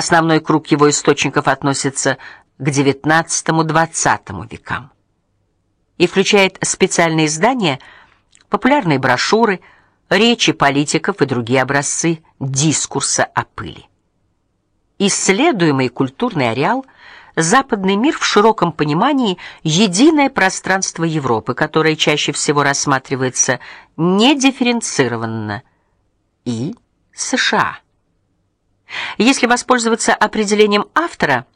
Основной круг его источников относится к XIX-XX векам и включает специальные издания, популярные брошюры, речи политиков и другие образцы дискурса о пыли. Исследуемый культурный ареал западный мир в широком понимании единое пространство Европы, которое чаще всего рассматривается недифференцированно, и США. Если воспользоваться определением автора,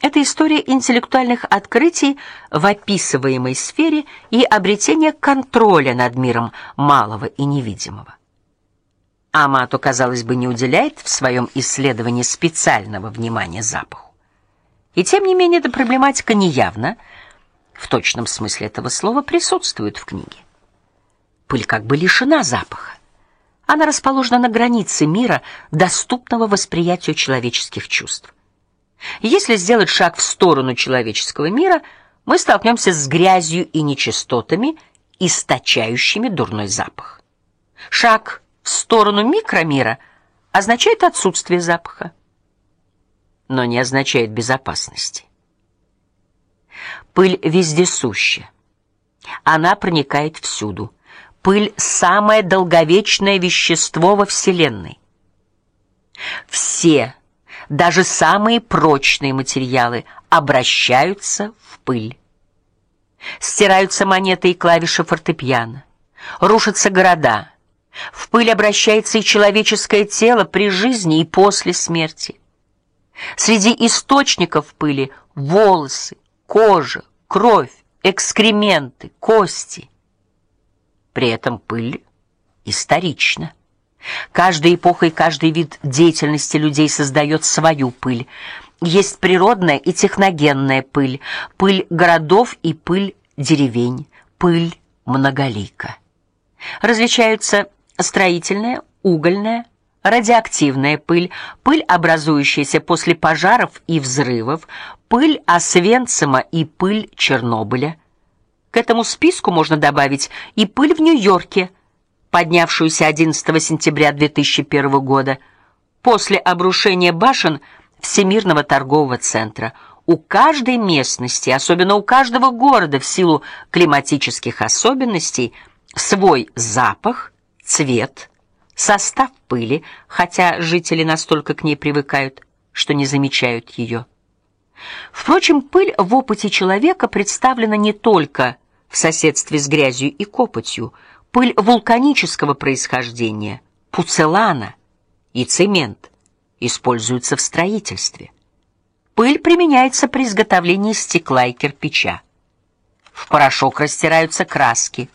это история интеллектуальных открытий в описываемой сфере и обретения контроля над миром малого и невидимого. Амато, казалось бы, не уделяет в своем исследовании специального внимания запаху. И тем не менее эта проблематика неявно, в точном смысле этого слова, присутствует в книге. Пыль как бы лишена запаха. Она расположена на границе мира, доступного восприятию человеческих чувств. Если сделать шаг в сторону человеческого мира, мы столкнемся с грязью и нечистотами, источающими дурной запах. Шаг в сторону микромира означает отсутствие запаха, но не означает безопасности. Пыль вездесуща. Она проникает всюду. Пыль самое долговечное вещество во вселенной. Все, даже самые прочные материалы обращаются в пыль. Стираются монеты и клавиши фортепиано, рушатся города, в пыль обращается и человеческое тело при жизни и после смерти. Среди источников пыли волосы, кожа, кровь, экскременты, кости. При этом пыль исторична. Каждая эпоха и каждый вид деятельности людей создает свою пыль. Есть природная и техногенная пыль, пыль городов и пыль деревень, пыль многолика. Различаются строительная, угольная, радиоактивная пыль, пыль, образующаяся после пожаров и взрывов, пыль Освенцима и пыль Чернобыля. К этому списку можно добавить и пыль в Нью-Йорке, поднявшуюся 11 сентября 2001 года после обрушения башен Всемирного торгового центра. У каждой местности, особенно у каждого города в силу климатических особенностей, свой запах, цвет, состав пыли, хотя жители настолько к ней привыкают, что не замечают ее. Впрочем, пыль в опыте человека представлена не только в соседстве с грязью и копотью. Пыль вулканического происхождения, пуцелана и цемент используются в строительстве. Пыль применяется при изготовлении стекла и кирпича. В порошок растираются краски,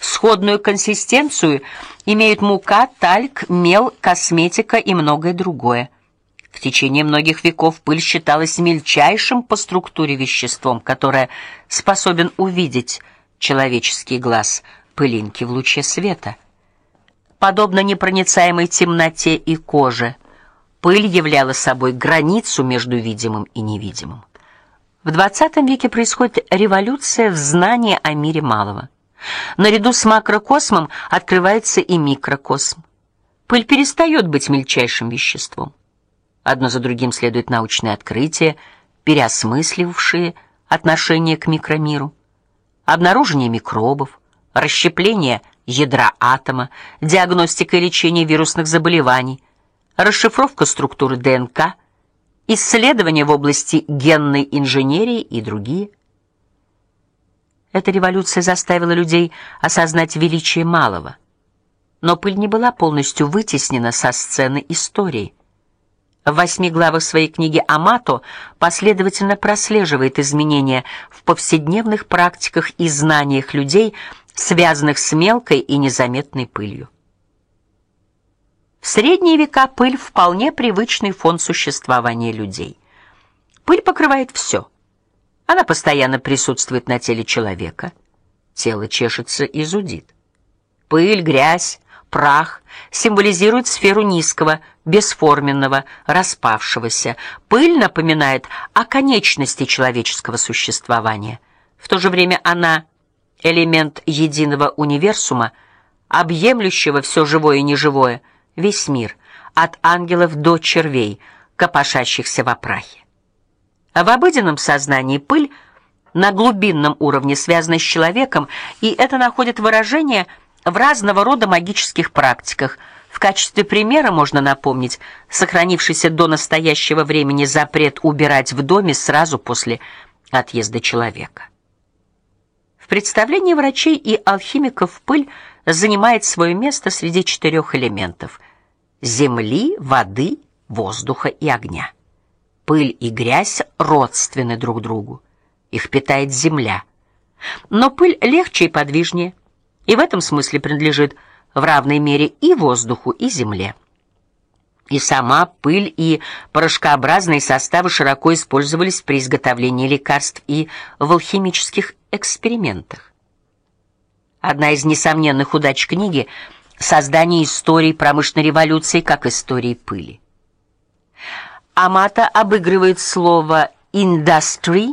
Сходную консистенцию имеют мука, тальк, мел, косметика и многое другое. В течение многих веков пыль считалась мельчайшим по структуре веществом, которое способен увидеть человеческий глаз, пылинки в луче света. Подобно непроницаемой темноте и коже, пыль являла собой границу между видимым и невидимым. В XX веке происходит революция в знании о мире малого. Наряду с макрокосмом открывается и микрокосм. Пыль перестает быть мельчайшим веществом. Одно за другим следуют научные открытия, переосмыслившие отношение к микромиру. Обнаружение микробов, расщепление ядра атома, диагностика и лечение вирусных заболеваний, расшифровка структуры ДНК, исследования в области генной инженерии и другие. Эта революция заставила людей осознать величие малого. Но пыль не была полностью вытеснена со сцены истории. В восьми главах своей книги Амато последовательно прослеживает изменения в повседневных практиках и знаниях людей, связанных с мелкой и незаметной пылью. В средние века пыль вполне привычный фон существования людей. Пыль покрывает все она постоянно присутствует на теле человека. Тело чешется и зудит. Пыль, грязь, прах символизируют сферу низкого, бесформенного, распавшегося. Пыль напоминает о конечности человеческого существования. В то же время она элемент единого универсума, объемлющего все живое и неживое, весь мир, от ангелов до червей, копошащихся в опрахе. А в обыденном сознании пыль на глубинном уровне связана с человеком, и это находит выражение в разного рода магических практиках. В качестве примера можно напомнить сохранившийся до настоящего времени запрет убирать в доме сразу после отъезда человека. В представлении врачей и алхимиков пыль занимает свое место среди четырех элементов: земли, воды, воздуха и огня. Пыль и грязь родственны друг другу. Их питает земля. Но пыль легче и подвижнее, и в этом смысле принадлежит в равной мере и воздуху, и земле. И сама пыль и порошкообразные составы широко использовались при изготовлении лекарств и в алхимических экспериментах. Одна из несомненных удач книги создание истории промышленной революции как истории пыли. Амата обыгрывает слово industry,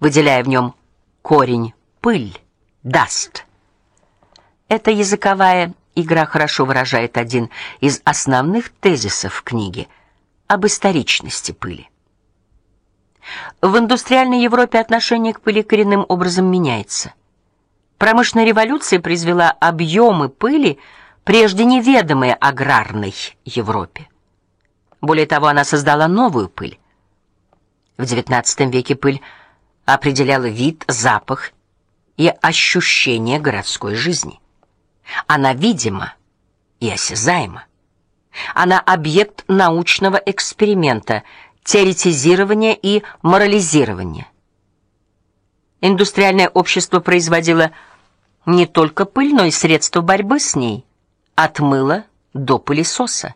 выделяя в нем корень пыль, dust. Эта языковая игра хорошо выражает один из основных тезисов книги об историчности пыли. В индустриальной Европе отношение к пыли коренным образом меняется. Промышленная революция произвела объемы пыли, прежде неведомые аграрной Европе. Более того, она создала новую пыль. В XIX веке пыль определяла вид, запах и ощущение городской жизни. Она видима и осязаема. Она объект научного эксперимента, теоретизирования и морализирования. Индустриальное общество производило не только пыль, но и средства борьбы с ней, от мыла до пылесоса.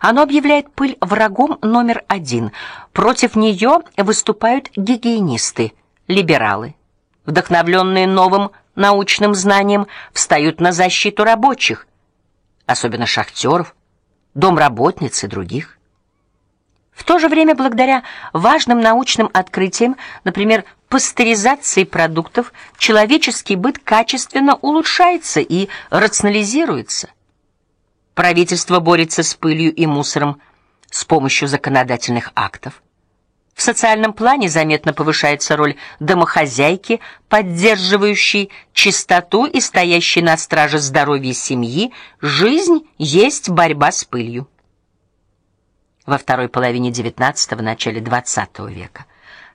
Оно объявляет пыль врагом номер один. Против нее выступают гигиенисты, либералы, вдохновленные новым научным знанием, встают на защиту рабочих, особенно шахтеров, домработниц и других. В то же время, благодаря важным научным открытиям, например, пастеризации продуктов, человеческий быт качественно улучшается и рационализируется. Правительство борется с пылью и мусором с помощью законодательных актов. В социальном плане заметно повышается роль домохозяйки, поддерживающей чистоту и стоящей на страже здоровья семьи. Жизнь есть борьба с пылью. Во второй половине XIX начале XX века,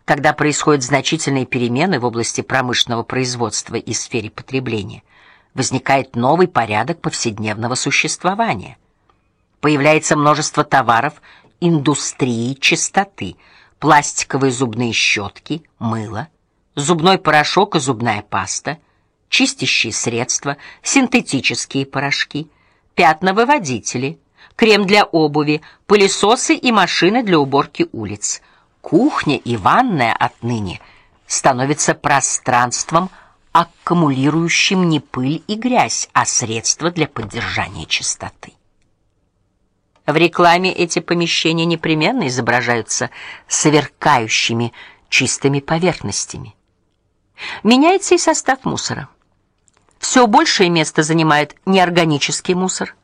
когда происходят значительные перемены в области промышленного производства и сфере потребления, возникает новый порядок повседневного существования. Появляется множество товаров индустрии чистоты – пластиковые зубные щетки, мыло, зубной порошок и зубная паста, чистящие средства, синтетические порошки, пятновыводители, крем для обуви, пылесосы и машины для уборки улиц. Кухня и ванная отныне становятся пространством, аккумулирующим не пыль и грязь, а средства для поддержания чистоты. В рекламе эти помещения непременно изображаются сверкающими чистыми поверхностями. Меняется и состав мусора. Все большее место занимает неорганический мусор,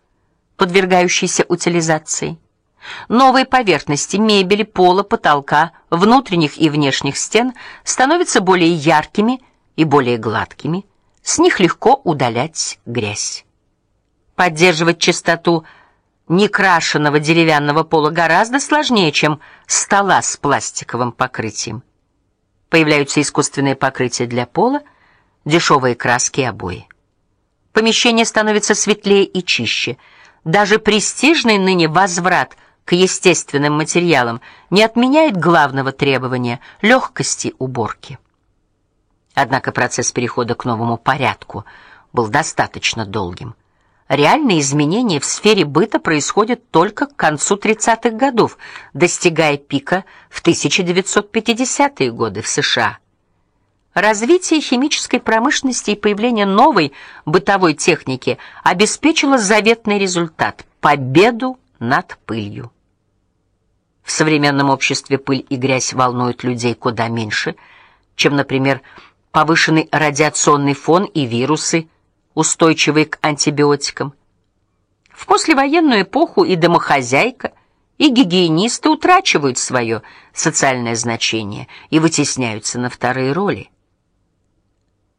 подвергающийся утилизации. Новые поверхности мебели, пола, потолка, внутренних и внешних стен становятся более яркими и более гладкими. С них легко удалять грязь. Поддерживать чистоту – некрашенного деревянного пола гораздо сложнее, чем стола с пластиковым покрытием. Появляются искусственные покрытия для пола, дешевые краски и обои. Помещение становится светлее и чище. Даже престижный ныне возврат к естественным материалам не отменяет главного требования легкости уборки. Однако процесс перехода к новому порядку был достаточно долгим. Реальные изменения в сфере быта происходят только к концу 30-х годов, достигая пика в 1950-е годы в США. Развитие химической промышленности и появление новой бытовой техники обеспечило заветный результат победу над пылью. В современном обществе пыль и грязь волнуют людей куда меньше, чем, например, повышенный радиационный фон и вирусы устойчивые к антибиотикам. В послевоенную эпоху и домохозяйка, и гигиенисты утрачивают свое социальное значение и вытесняются на вторые роли.